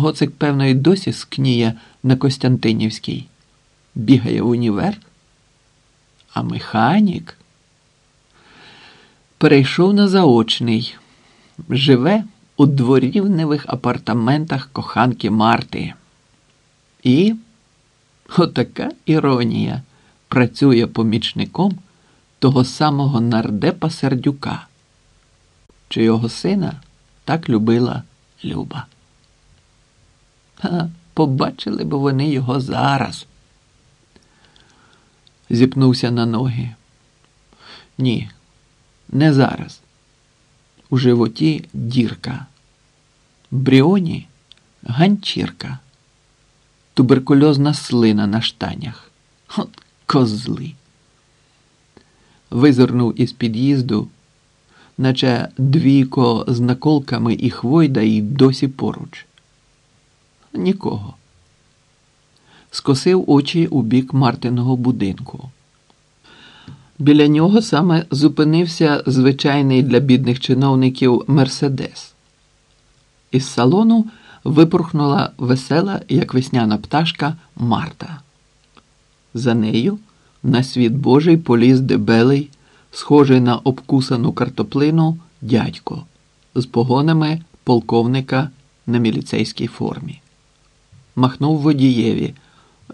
Гоцик, певно, і досі скніє на Костянтинівській. Бігає в універ. А механік перейшов на заочний, живе у дворівневих апартаментах коханки Марти. І отака іронія працює помічником того самого нардепа Сердюка, чи його сина так любила Люба. А побачили б вони його зараз. Зіпнувся на ноги. Ні, не зараз. У животі дірка. Бріоні ганчірка. Туберкульозна слина на штанях. От козли. Визирнув із під'їзду, наче двійко з наколками і хвойда і досі поруч. Нікого. Скосив очі у бік Мартиного будинку. Біля нього саме зупинився звичайний для бідних чиновників Мерседес. Із салону випорхнула весела, як весняна пташка, Марта. За нею на світ Божий поліз дебелий, схожий на обкусану картоплину дядько з погонами полковника на міліцейській формі. Махнув водієві.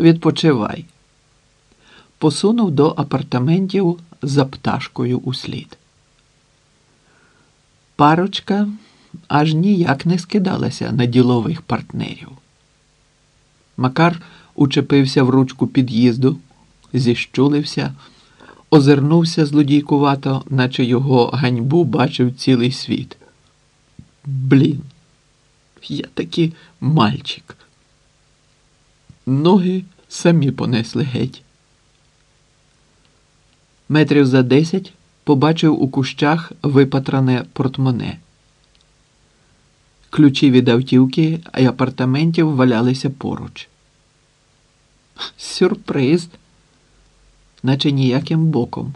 Відпочивай. Посунув до апартаментів за пташкою услід. Парочка аж ніяк не скидалася на ділових партнерів. Макар учепився в ручку під'їзду, зіщулився, озирнувся злодійкувато, наче його ганьбу бачив цілий світ. Блін, я таки мальчик. Ноги самі понесли геть. Метрів за десять побачив у кущах випатране портмоне. Ключі від автівки і апартаментів валялися поруч. Сюрприз, наче ніяким боком,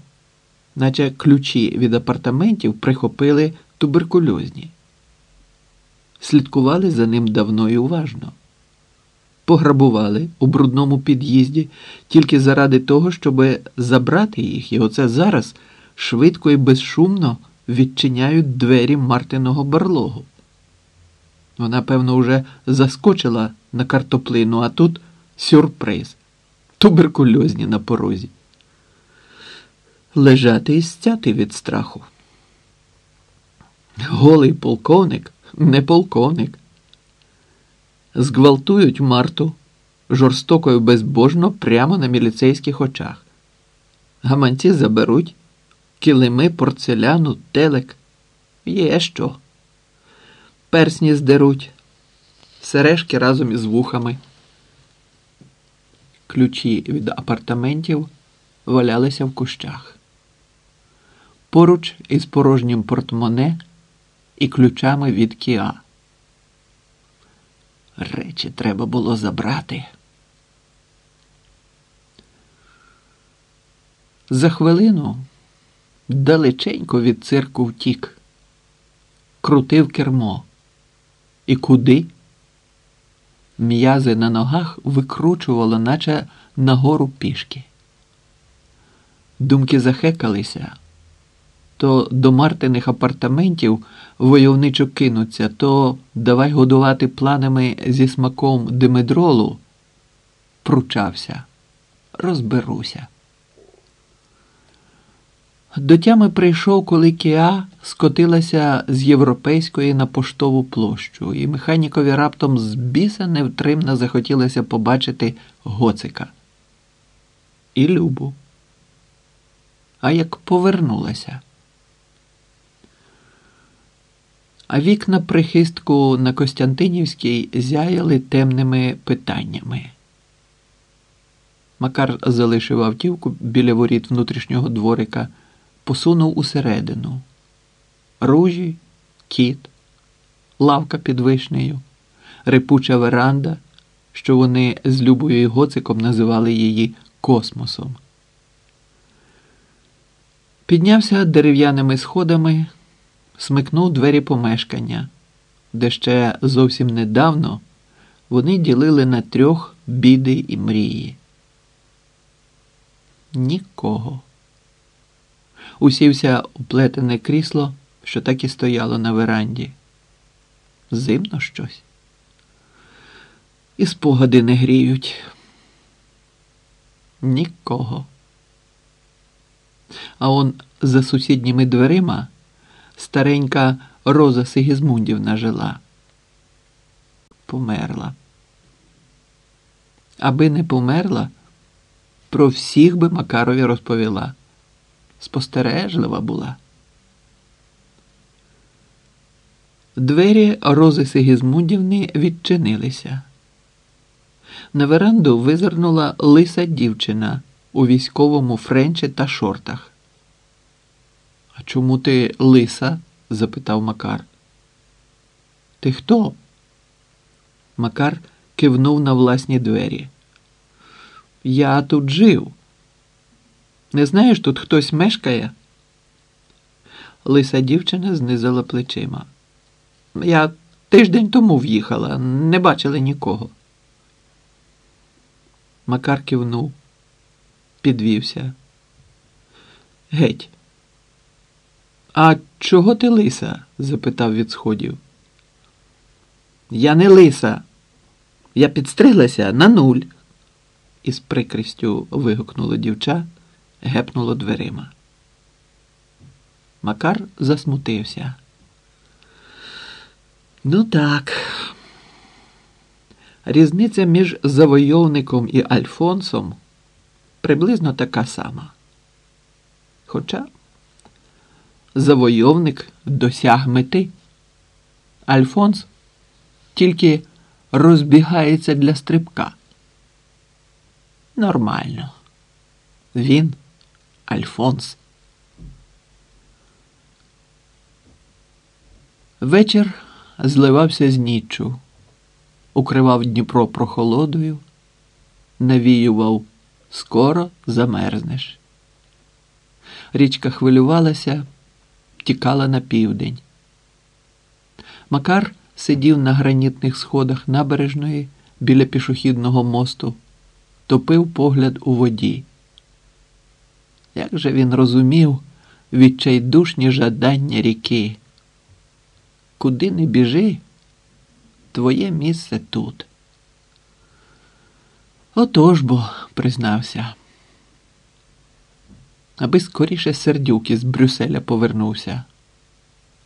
наче ключі від апартаментів прихопили туберкульозні. Слідкували за ним давно і уважно. Пограбували у брудному під'їзді тільки заради того, щоб забрати їх, і оце зараз швидко і безшумно відчиняють двері Мартиного барлогу. Вона, певно, вже заскочила на картоплину, а тут сюрприз. Туберкульозні на порозі. Лежати і стяти від страху. Голий полковник не полковник. Зґвалтують Марту жорстоко і безбожно прямо на міліцейських очах. Гаманці заберуть, килими, порцеляну, телек. Є що. Персні здеруть, сережки разом із вухами. Ключі від апартаментів валялися в кущах. Поруч із порожнім портмоне і ключами від Кіа. Речі треба було забрати. За хвилину далеченько від цирку втік, крутив кермо. І куди? М'язи на ногах викручувало, наче нагору пішки. Думки захекалися, то до Мартиних апартаментів войовничо кинуться, то давай годувати планами зі смаком димедролу. Пручався, розберуся. До тями прийшов, коли Кіа скотилася з європейської на поштову площу, і механікові раптом з біса невтримно захотілося побачити гоцика. І Любу. А як повернулася. А вікна прихистку на Костянтинівській зяяли темними питаннями. Макар залишив автівку біля воріт внутрішнього дворика посунув усередину. Ружі, кіт, лавка під вишнею, репуча веранда, що вони з Любою і Гоциком називали її космосом. Піднявся дерев'яними сходами, смикнув двері помешкання, де ще зовсім недавно вони ділили на трьох біди і мрії. Нікого. Усівся у плетене крісло, що так і стояло на веранді. Зимно щось. І спогади не гріють. Нікого. А он за сусідніми дверима старенька Роза Сигізмундівна жила. Померла. Аби не померла, про всіх би Макарові розповіла. Спостережлива була. Двері Рози Сигізмундівни відчинилися. На веранду визирнула лиса дівчина у військовому френчі та шортах. Чому ти лиса? запитав Макар. Ти хто? Макар кивнув на власні двері. Я тут жив. Не знаєш, тут хтось мешкає? Лиса дівчина знизила плечима. Я тиждень тому в'їхала, не бачили нікого. Макар кивнув, підвівся. Геть. А чого ти лиса? запитав від сходів. Я не лиса. Я підстриглася на нуль. Із прикрістю вигукнуло дівча, гепнуло дверима. Макар засмутився. Ну так. Різниця між завойовником і Альфонсом приблизно така сама. Хоча завойовник досяг мети. Альфонс тільки розбігається для стрибка. Нормально. Він Альфонс. Вечір зливався з ніччю, укривав Дніпро прохолодою, навіював скоро замерзнеш. Річка хвилювалася, тікала на південь. Макар сидів на гранітних сходах набережної біля пішохідного мосту, топив погляд у воді. Як же він розумів відчайдушні жадання ріки? Куди не біжи, твоє місце тут. Отож бо, признався. Аби скоріше сердюк із Брюсселя повернувся,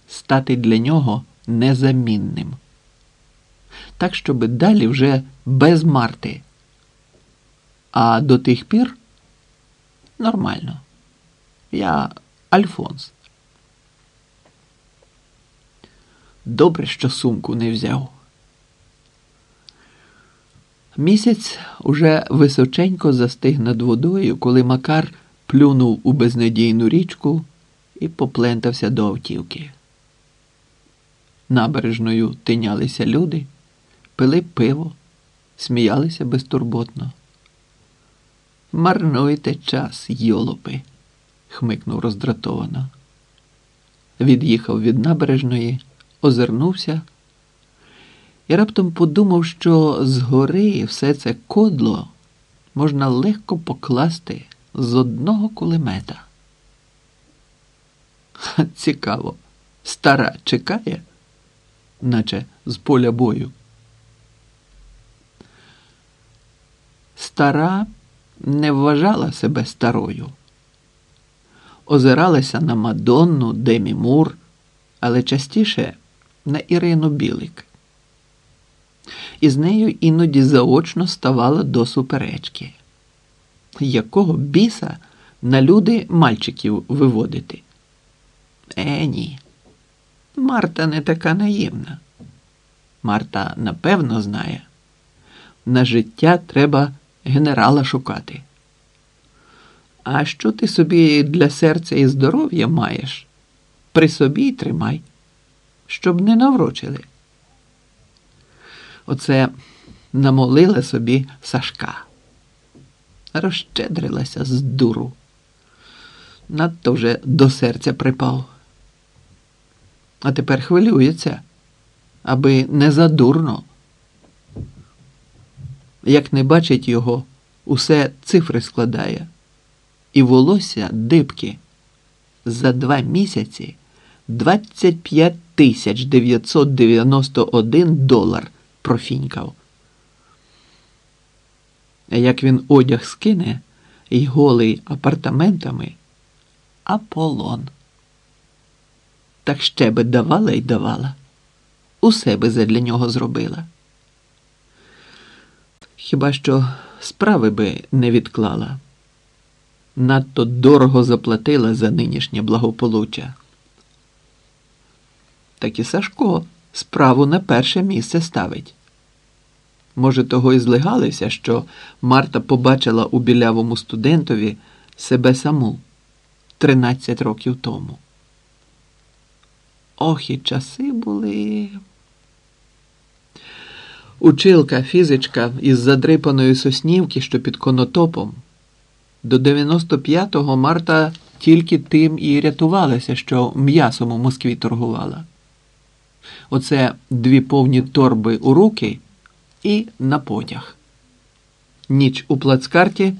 стати для нього незамінним. Так, щоб далі вже без Марти. А до тих пір нормально. Я Альфонс. Добре, що сумку не взяв. Місяць уже височенько застиг над водою, коли Макар плюнув у безнадійну річку і поплентався до автівки. Набережною тинялися люди, пили пиво, сміялися безтурботно. Марнуйте час, йолопи, хмикнув роздратовано. Від'їхав від набережної, озирнувся і раптом подумав, що згори все це кодло можна легко покласти з одного кулемета. Цікаво, стара чекає, наче з поля бою. Стара не вважала себе старою, озиралася на Мадонну Демі Мур, але частіше на Ірину Білик. І з нею іноді заочно ставала до суперечки. Якого біса на люди мальчиків виводити? Е, ні. Марта не така наївна. Марта напевно знає. На життя треба генерала шукати. А що ти собі для серця і здоров'я маєш? При собі й тримай, щоб не наврочили. Оце намолила собі Сашка. Розщедрилася з дуру. Надто вже до серця припав. А тепер хвилюється, аби не задурно. Як не бачить його, усе цифри складає. І волосся дибки. За два місяці 25 тисяч 991 долар профінькав. Як він одяг скине і голий апартаментами, Аполлон. Так ще би давала й давала. Усе би задля нього зробила. Хіба що справи би не відклала. Надто дорого заплатила за нинішнє благополуччя. Так і Сашко справу на перше місце ставить. Може, того і злигалися, що Марта побачила у білявому студентові себе саму 13 років тому. Ох, і часи були. Училка фізичка із задрипаної соснівки, що під конотопом. До 95-го Марта тільки тим і рятувалася, що м'ясом у Москві торгувала. Оце дві повні торби у руки і на потяг. Ніч у плацкарті.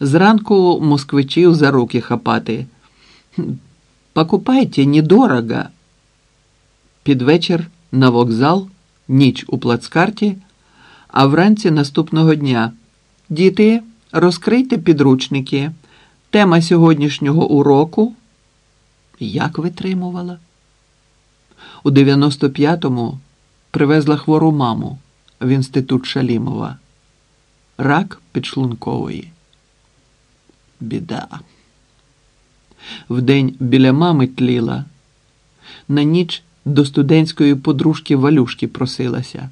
Зранку москвичів за руки хапати. Покупайте недорого. Під вечір на вокзал, ніч у плацкарті, а вранці наступного дня. Діти, розкрийте підручники. Тема сьогоднішнього уроку. Як витримувала? У 95-му привезла хвору маму в інститут Шалімова. Рак підшлункової. Біда. Вдень біля мами тліла, на ніч до студентської подружки Валюшки просилася.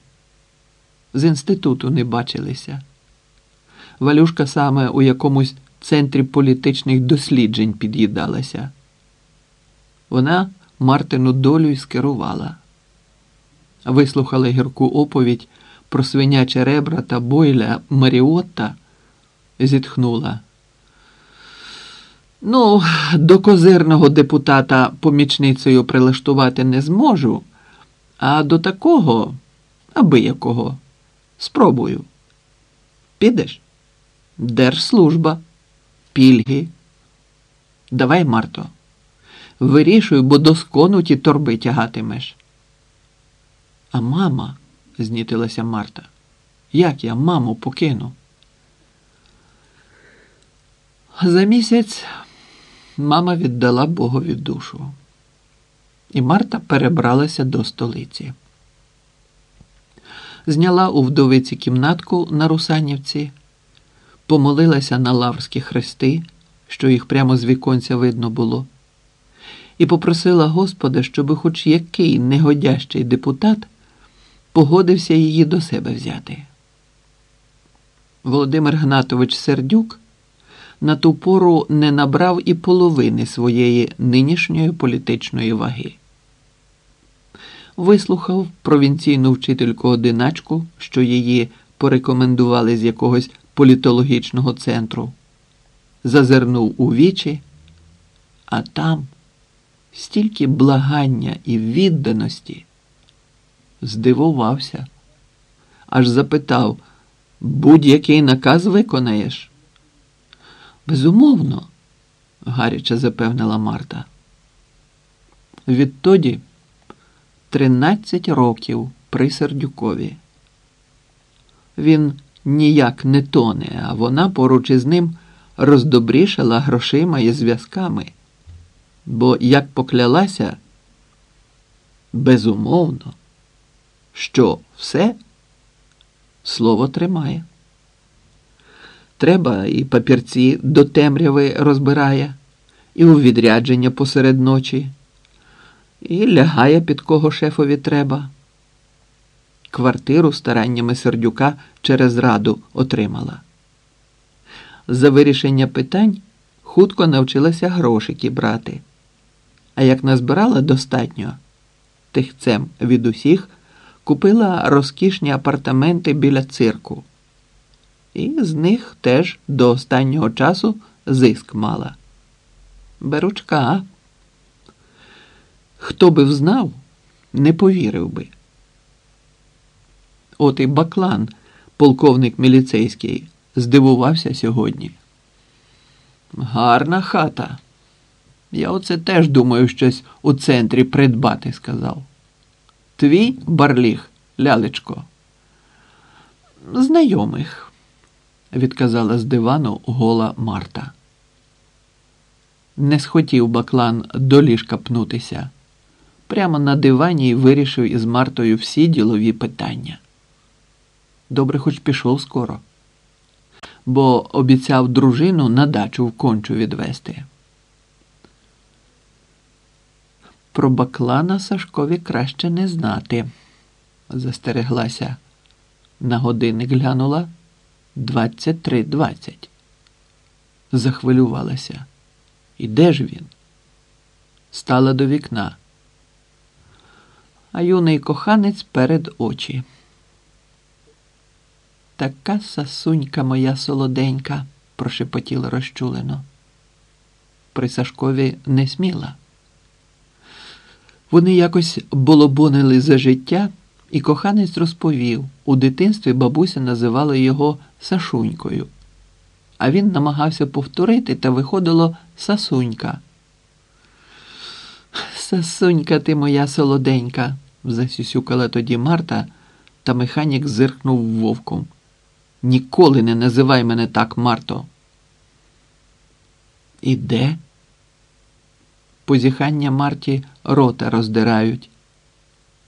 З інституту не бачилися. Валюшка саме у якомусь центрі політичних досліджень під'їдалася. Вона Мартину долю й скерувала. Вислухала гірку оповідь про свиняче ребра та бойля Маріотта, зітхнула. Ну, до козирного депутата помічницею прилаштувати не зможу, а до такого, аби якого, спробую. Підеш? Держслужба, пільги. Давай, Марто, вирішуй, бо доскону ті торби тягатимеш. А мама, знітилася Марта, як я маму покину? За місяць мама віддала Богові душу, і Марта перебралася до столиці. Зняла у вдовиці кімнатку на Русанівці, помолилася на лаврські хрести, що їх прямо з віконця видно було, і попросила Господа, щоб хоч який негодящий депутат погодився її до себе взяти. Володимир Гнатович Сердюк на ту пору не набрав і половини своєї нинішньої політичної ваги. Вислухав провінційну вчительку одиначку, що її порекомендували з якогось політологічного центру, зазирнув у вічі, а там стільки благання і відданості. Здивувався, аж запитав будь-який наказ виконаєш. Безумовно, гаряче запевнила Марта. Відтоді тринадцять років при Сердюкові. Він ніяк не тоне, а вона поруч із ним роздобрішала грошима і зв'язками. Бо, як поклялася, безумовно, що все слово тримає. Треба і папірці до темряви розбирає, і у відрядження посеред ночі, і лягає під кого шефові треба. Квартиру стараннями сердюка через раду отримала. За вирішення питань хутко навчилася грошики брати. А як назбирала достатньо, тихцем від усіх купила розкішні апартаменти біля цирку і з них теж до останнього часу зиск мала. Беручка. Хто би взнав, не повірив би. От і баклан полковник міліцейський, здивувався сьогодні. Гарна хата. Я оце теж думаю щось у центрі придбати, сказав. Твій барліг, лялечко. Знайомих, відказала з дивану гола Марта. Не схотів баклан до ліжка пнутися. Прямо на дивані й вирішив із Мартою всі ділові питання. Добре, хоч пішов скоро, бо обіцяв дружину на дачу в кончу відвести. Про баклана Сашкові краще не знати, застереглася. На годинник глянула двадцять три двадцять. Захвилювалася. І де ж він? Стала до вікна. А юний коханець перед очі. Така сасунька моя солоденька, прошепотіла розчулено. При Сашкові не сміла. Вони якось болобонили за життя, і коханець розповів у дитинстві бабуся називала його Сашунькою, а він намагався повторити та виходило Сасунька. Сасунька ти моя солоденька, засюсюкала тоді Марта, та механік зиркнув вовком. Ніколи не називай мене так, Марто. І де? Позіхання Марті рота роздирають.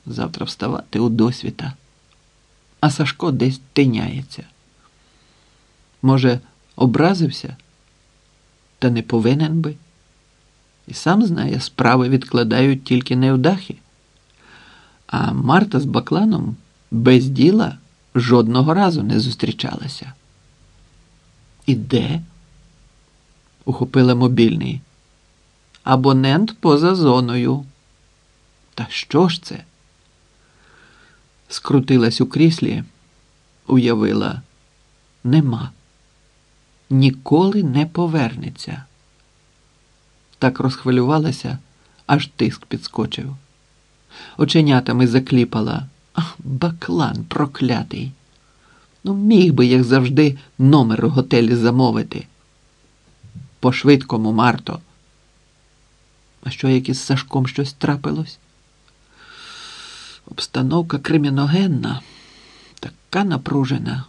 Завтра вставати у досвіта. А Сашко десь тиняється. Може, образився? Та не повинен би. І сам знає, справи відкладають тільки невдахи. А Марта з Бакланом без діла жодного разу не зустрічалася. І де? ухопила мобільний. Абонент поза зоною. Та що ж це? Скрутилась у кріслі, уявила, нема. Ніколи не повернеться. Так розхвилювалася, аж тиск підскочив. Оченятами закліпала. Ах, баклан проклятий. Ну, міг би, як завжди, номер у готелі замовити. По швидкому, Марто. А що як із Сашком щось трапилось? Обстановка криміногенна, така напружена.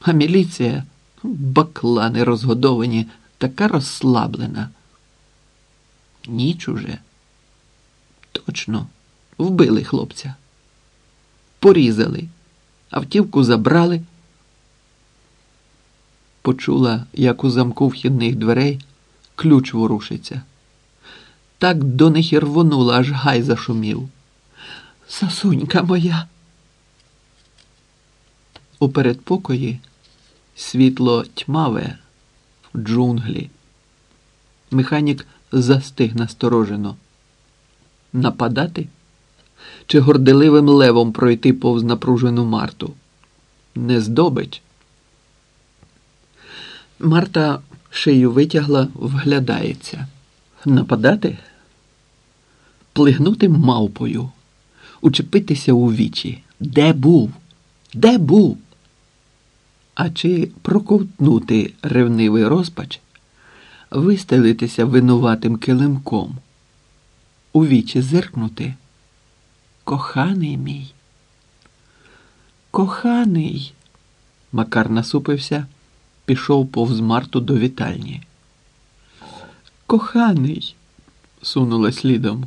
А міліція, баклани розгодовані, така розслаблена. Ніч уже. Точно, вбили хлопця. Порізали, автівку забрали. Почула, як у замку вхідних дверей ключ ворушиться. Так до них і рвонула, аж гай зашумів. Сасунька моя. У передпокої світло тьмаве в джунглі. Механік застиг насторожено. Нападати? Чи горделивим левом пройти повз напружену Марту? Не здобич. Марта шию витягла, вглядається. Нападати? Плигнути мавпою, учепитися у вічі. Де був? Де був? А чи проковтнути ревнивий розпач, вистелитися винуватим килимком, у вічі зиркнути? Коханий мій. Коханий. Макар насупився, пішов повз Марту до вітальні. Коханий, сунула слідом.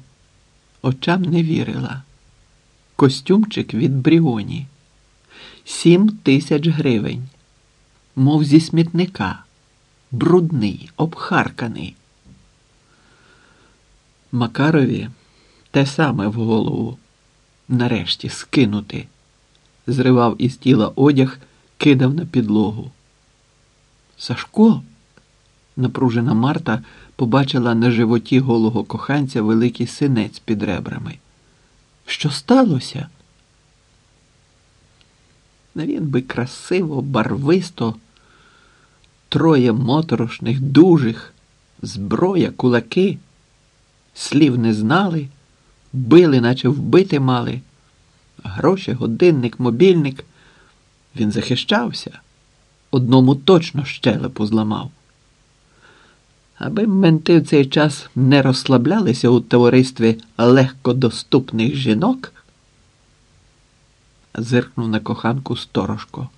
Очам не вірила. Костюмчик від Бріоні. Сім тисяч гривень. Мов зі смітника. Брудний, обхарканий. Макарові те саме в голову. Нарешті скинути. Зривав із тіла одяг, кидав на підлогу. Сашко, напружена Марта побачила на животі голого коханця великий синець під ребрами. Що сталося? Він би красиво, барвисто, троє моторошних, дужих, зброя, кулаки, слів не знали, били, наче вбити мали, гроші, годинник, мобільник, Він захищався. Одному точно щелепу зламав. Аби менти в цей час не розслаблялися у товаристві легкодоступних жінок, зиркнув на коханку сторожко.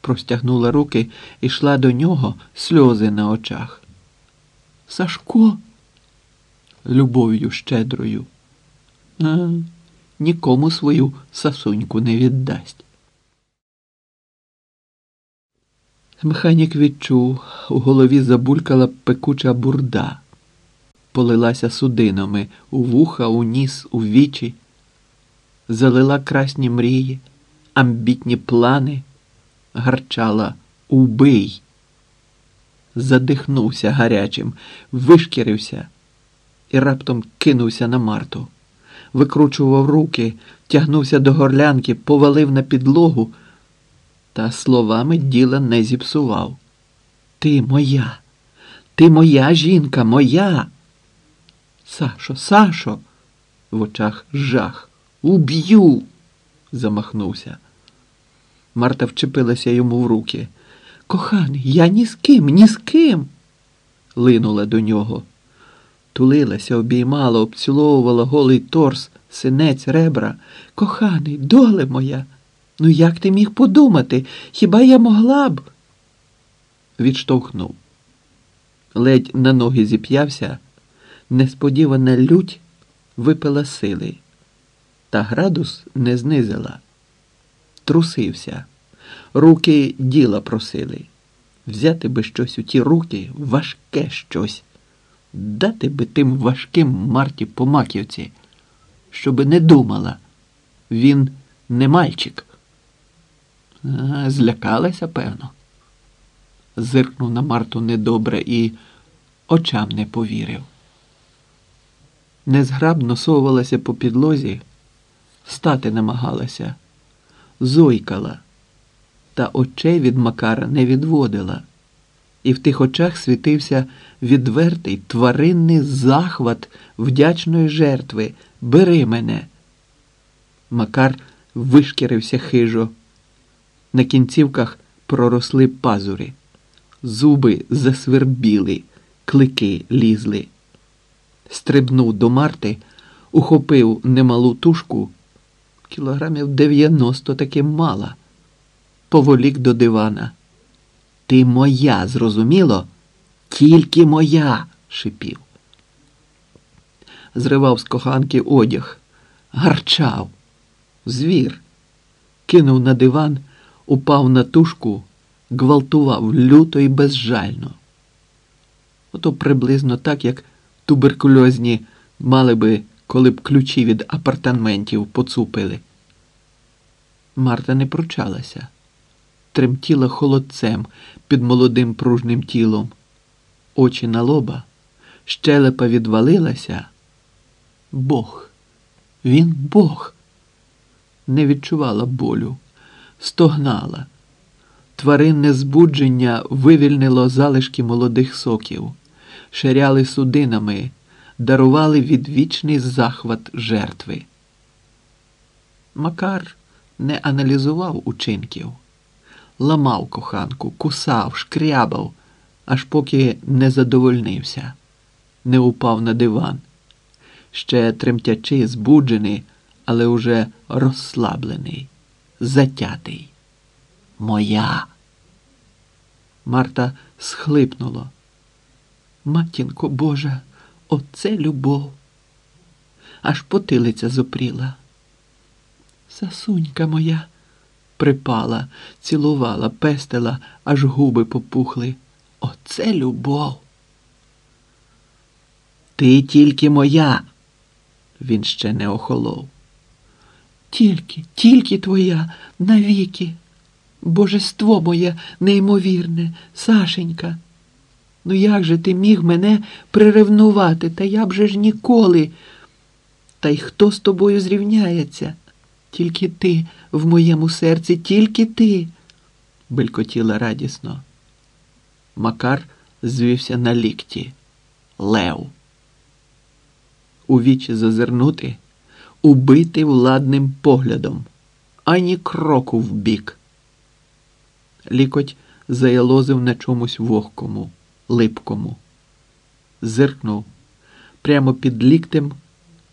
Простягнула руки і йшла до нього сльози на очах. Сашко, любов'ю щедрою, а, нікому свою сасуньку не віддасть. Механік відчув, у голові забулькала пекуча бурда, полилася судинами у вуха, у ніс, у вічі, залила красні мрії, амбітні плани, гарчала убий. Задихнувся гарячим, вишкірився і раптом кинувся на Марту, викручував руки, тягнувся до горлянки, повалив на підлогу та словами діла не зіпсував. Ти моя, ти моя жінка, моя. Сашо, Сашо, в очах жах. Уб'ю. замахнувся. Марта вчепилася йому в руки. Коханий, я ні з ким, ні з ким. линула до нього. Тулилася, обіймала, обціловувала голий торс, синець, ребра. Коханий, доле моя. Ну, як ти міг подумати? Хіба я могла б? Відштовхнув. Ледь на ноги зіп'явся, несподівана лють випила сили, та градус не знизила. Трусився, руки діла просили. Взяти би щось у ті руки важке щось, дати би тим важким Марті по маківці, щоби не думала. Він не мальчик. Злякалася, певно. Зиркнув на Марту недобре і очам не повірив. Незграбно совувалася по підлозі, встати намагалася, зойкала, та очей від Макара не відводила, і в тих очах світився відвертий тваринний захват вдячної жертви. Бери мене. Макар вишкірився хижо. На кінцівках проросли пазури, зуби засвербіли, клики лізли. Стрибнув до Марти, ухопив немалу тушку, кілограмів дев'яносто таки мала, поволік до дивана. Ти моя, зрозуміло? Тільки моя, шипів. Зривав з коханки одяг, гарчав, звір, кинув на диван упав на тушку, гвалтував люто і безжально. Ото приблизно так, як туберкульозні мали би, коли б ключі від апартаментів поцупили. Марта не пручалася, тремтіла холодцем під молодим пружним тілом, очі на лоба, щелепа відвалилася. Бог, він Бог, не відчувала болю стогнала. Тваринне збудження вивільнило залишки молодих соків, ширяли судинами, дарували відвічний захват жертви. Макар не аналізував учинків, ламав коханку, кусав, шкрябав, аж поки не задовольнився, не упав на диван, ще тремтячи, збуджений, але уже розслаблений затятий. Моя. Марта схлипнула. Матінко Божа, оце любов. Аж потилиця зопріла. Сасунька моя припала, цілувала, пестила, аж губи попухли. Оце любов. Ти тільки моя. Він ще не охолов. Тільки, тільки твоя навіки. Божество моє неймовірне, Сашенька. Ну як же ти міг мене приревнувати, та я б же ж ніколи. Та й хто з тобою зрівняється? Тільки ти в моєму серці, тільки ти, белькотіла радісно. Макар звівся на лікті. Лев. У вічі зазирнути убитий владним поглядом, ані кроку вбік. Лікоть заялозив на чомусь вогкому, липкому. Зиркнув прямо під ліктем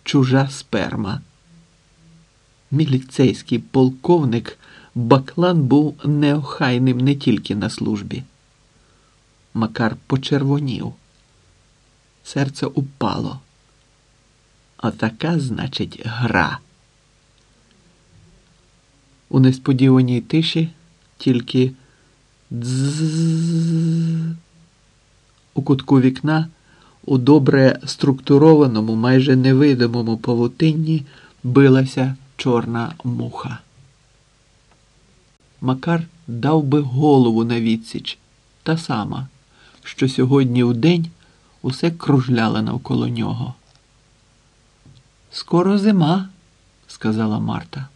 чужа сперма. Міліцейський полковник Баклан був неохайним не тільки на службі. Макар почервонів. Серце упало. А така, значить, гра. У несподіваній тиші тільки дззззз. У кутку вікна у добре структурованому, майже невидимому павутинні билася чорна муха. Макар дав би голову на відсіч, та сама, що сьогодні в день усе кружляла навколо нього. Скоро зима, сказала Марта.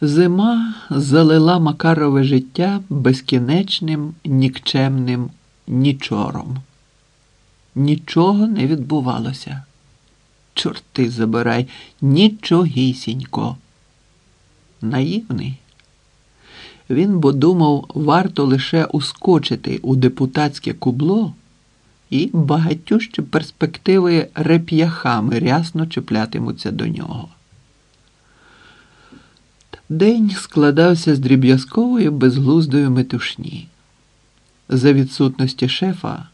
Зима залила Макарове життя безкінечним, нікчемним нічором. Нічого не відбувалося. Чорти забирай, нічогісінько. Наївний. Він бо думав, варто лише ускочити у депутатське кубло, і багатющі перспективи реп'яхами рясно чіплятимуться до нього. День складався з дріб'язкової безглуздої метушні. За відсутності шефа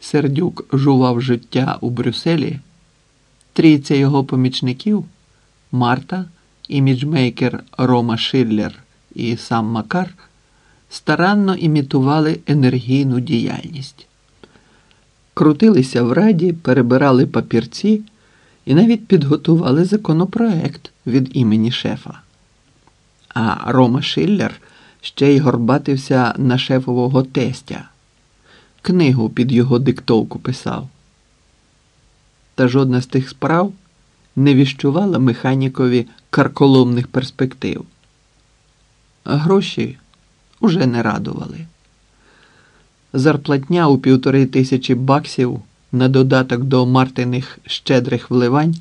сердюк жував життя у Брюсселі, трійця його помічників Марта, іміджмейкер Рома Шиллер і сам Макар старанно імітували енергійну діяльність. Крутилися в раді, перебирали папірці і навіть підготували законопроект від імені шефа. А Рома Шиллер ще й горбатився на шефового тестя, книгу під його диктовку писав. Та жодна з тих справ не віщувала механікові карколомних перспектив. А гроші уже не радували. Зарплатня у півтори тисячі баксів на додаток до Мартиних щедрих вливань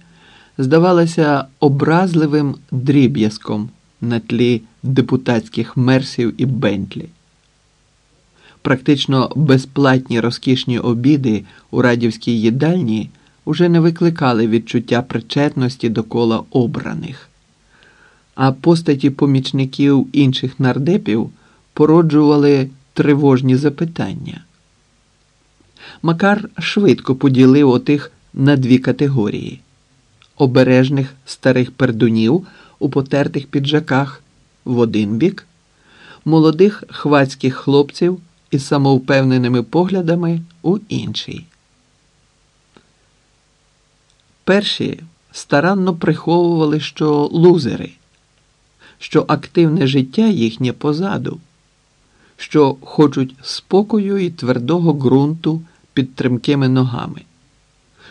здавалася образливим дріб'язком на тлі депутатських мерсів і бентлі. Практично безплатні розкішні обіди у радівській їдальні уже не викликали відчуття причетності до кола обраних, а постаті помічників інших нардепів породжували тривожні запитання. Макар швидко поділив отих на дві категорії обережних старих пердунів у потертих піджаках в один бік, молодих хвацьких хлопців із самовпевненими поглядами у інший. Перші старанно приховували, що лузери, що активне життя їхнє позаду, що хочуть спокою і твердого ґрунту під тремкими ногами,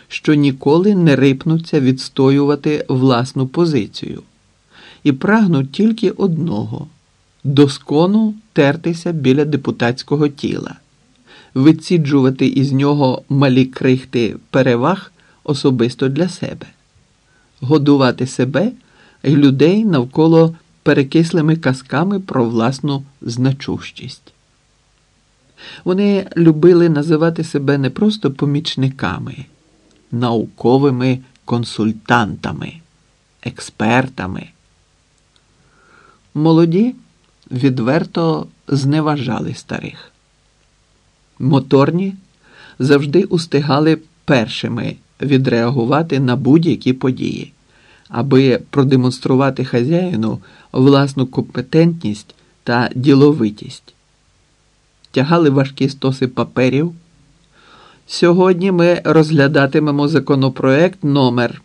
що ніколи не рипнуться відстоювати власну позицію і прагнуть тільки одного доскону тертися біля депутатського тіла, виціджувати із нього малі крихти переваг особисто для себе, годувати себе і людей навколо перекислими казками про власну значущість. Вони любили називати себе не просто помічниками, науковими консультантами, експертами. Молоді відверто зневажали старих. Моторні завжди устигали першими відреагувати на будь-які події, аби продемонструвати хазяїну власну компетентність та діловитість. Тягали важкі стоси паперів. Сьогодні ми розглядатимемо законопроект номер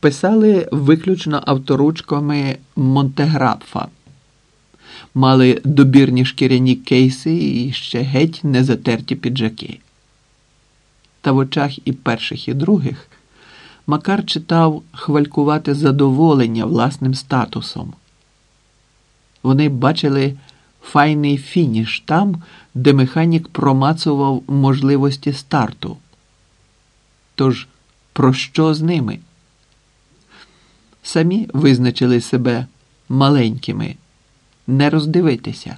писали виключно авторучками Монтеграфа, мали добірні шкіряні кейси і ще геть не затерті піджаки. Та в очах і перших, і других Макар читав хвалькувати задоволення власним статусом. Вони бачили файний фініш там, де механік промацував можливості старту. Тож, про що з ними? самі визначили себе маленькими, не роздивитися.